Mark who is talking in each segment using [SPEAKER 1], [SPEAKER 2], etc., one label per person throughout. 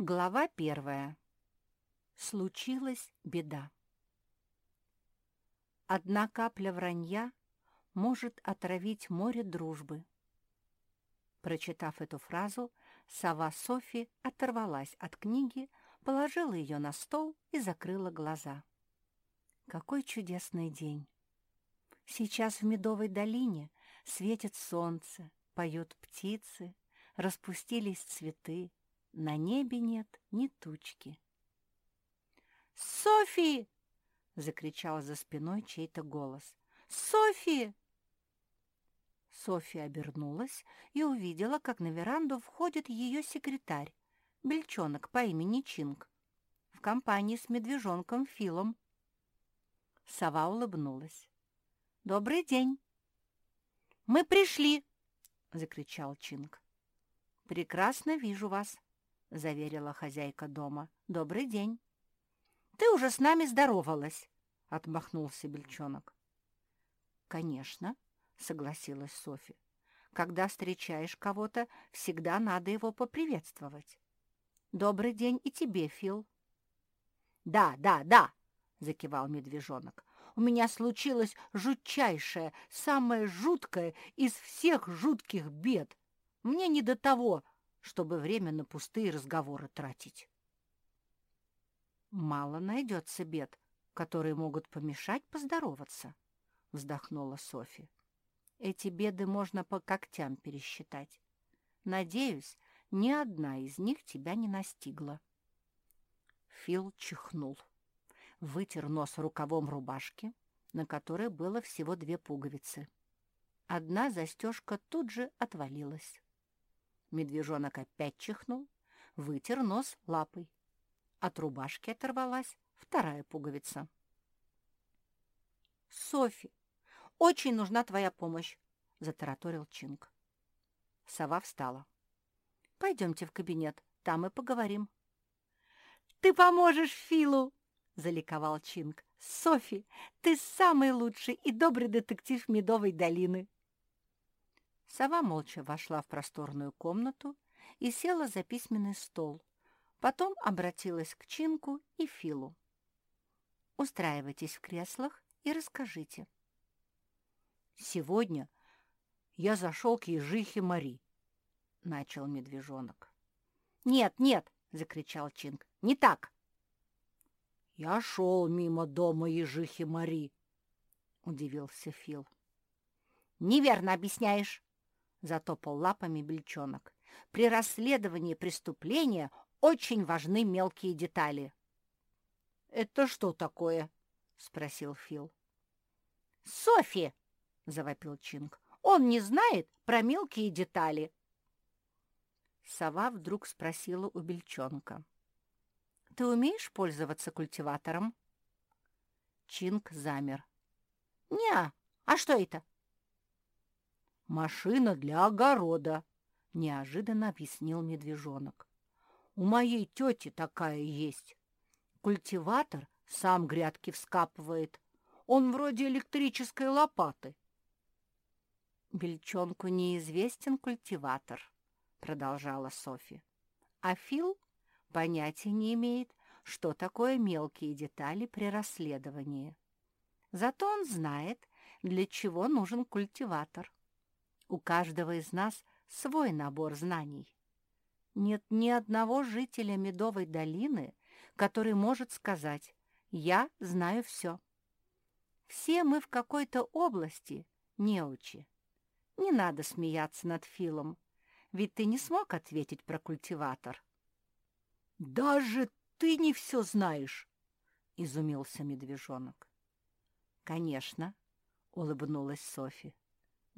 [SPEAKER 1] Глава первая. Случилась беда. Одна капля вранья может отравить море дружбы. Прочитав эту фразу, сова Софи оторвалась от книги, положила ее на стол и закрыла глаза. Какой чудесный день! Сейчас в Медовой долине светит солнце, поют птицы, распустились цветы, на небе нет ни тучки. «Софи!» — закричал за спиной чей-то голос. «Софи!» Софья обернулась и увидела, как на веранду входит ее секретарь, бельчонок по имени Чинг, в компании с медвежонком Филом. Сова улыбнулась. «Добрый день!» «Мы пришли!» — закричал Чинг. «Прекрасно вижу вас!» — заверила хозяйка дома. «Добрый день». «Ты уже с нами здоровалась», — отмахнулся Бельчонок. «Конечно», — согласилась Софи. «Когда встречаешь кого-то, всегда надо его поприветствовать. Добрый день и тебе, Фил». «Да, да, да», — закивал медвежонок. «У меня случилось жутчайшее, самое жуткое из всех жутких бед. Мне не до того, чтобы время на пустые разговоры тратить. «Мало найдется бед, которые могут помешать поздороваться», — вздохнула Софи. «Эти беды можно по когтям пересчитать. Надеюсь, ни одна из них тебя не настигла». Фил чихнул, вытер нос рукавом рубашки, на которой было всего две пуговицы. Одна застежка тут же отвалилась. Медвежонок опять чихнул, вытер нос лапой. От рубашки оторвалась вторая пуговица. «Софи, очень нужна твоя помощь!» — затараторил Чинг. Сова встала. «Пойдемте в кабинет, там и поговорим». «Ты поможешь Филу!» — заликовал Чинг. «Софи, ты самый лучший и добрый детектив Медовой долины!» Сова молча вошла в просторную комнату и села за письменный стол. Потом обратилась к Чинку и Филу. «Устраивайтесь в креслах и расскажите».
[SPEAKER 2] «Сегодня я зашел к ежихе Мари», — начал медвежонок.
[SPEAKER 1] «Нет, нет!» — закричал Чинк. «Не так!»
[SPEAKER 2] «Я шел мимо дома ежихи Мари», — удивился Фил.
[SPEAKER 1] «Неверно объясняешь!» — затопал лапами бельчонок. «При расследовании преступления очень важны мелкие детали».
[SPEAKER 2] «Это что такое?» — спросил Фил.
[SPEAKER 1] «Софи!» — завопил Чинг. «Он не знает про мелкие детали». Сова вдруг спросила у бельчонка. «Ты умеешь пользоваться культиватором?» Чинг замер. «Не, а что это?»
[SPEAKER 2] «Машина для огорода», — неожиданно объяснил медвежонок. «У моей тети такая есть. Культиватор сам грядки вскапывает. Он вроде электрической лопаты».
[SPEAKER 1] «Бельчонку неизвестен культиватор», — продолжала Софи. «А Фил понятия не имеет, что такое мелкие детали при расследовании. Зато он знает, для чего нужен культиватор. У каждого из нас свой набор знаний. Нет ни одного жителя Медовой долины, который может сказать «я знаю все». Все мы в какой-то области неучи. Не надо смеяться над Филом, ведь ты не смог ответить про культиватор.
[SPEAKER 2] «Даже ты не все знаешь!» — изумился медвежонок.
[SPEAKER 1] «Конечно», — улыбнулась Софи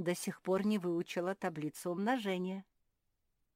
[SPEAKER 1] до сих пор не выучила таблицу умножения.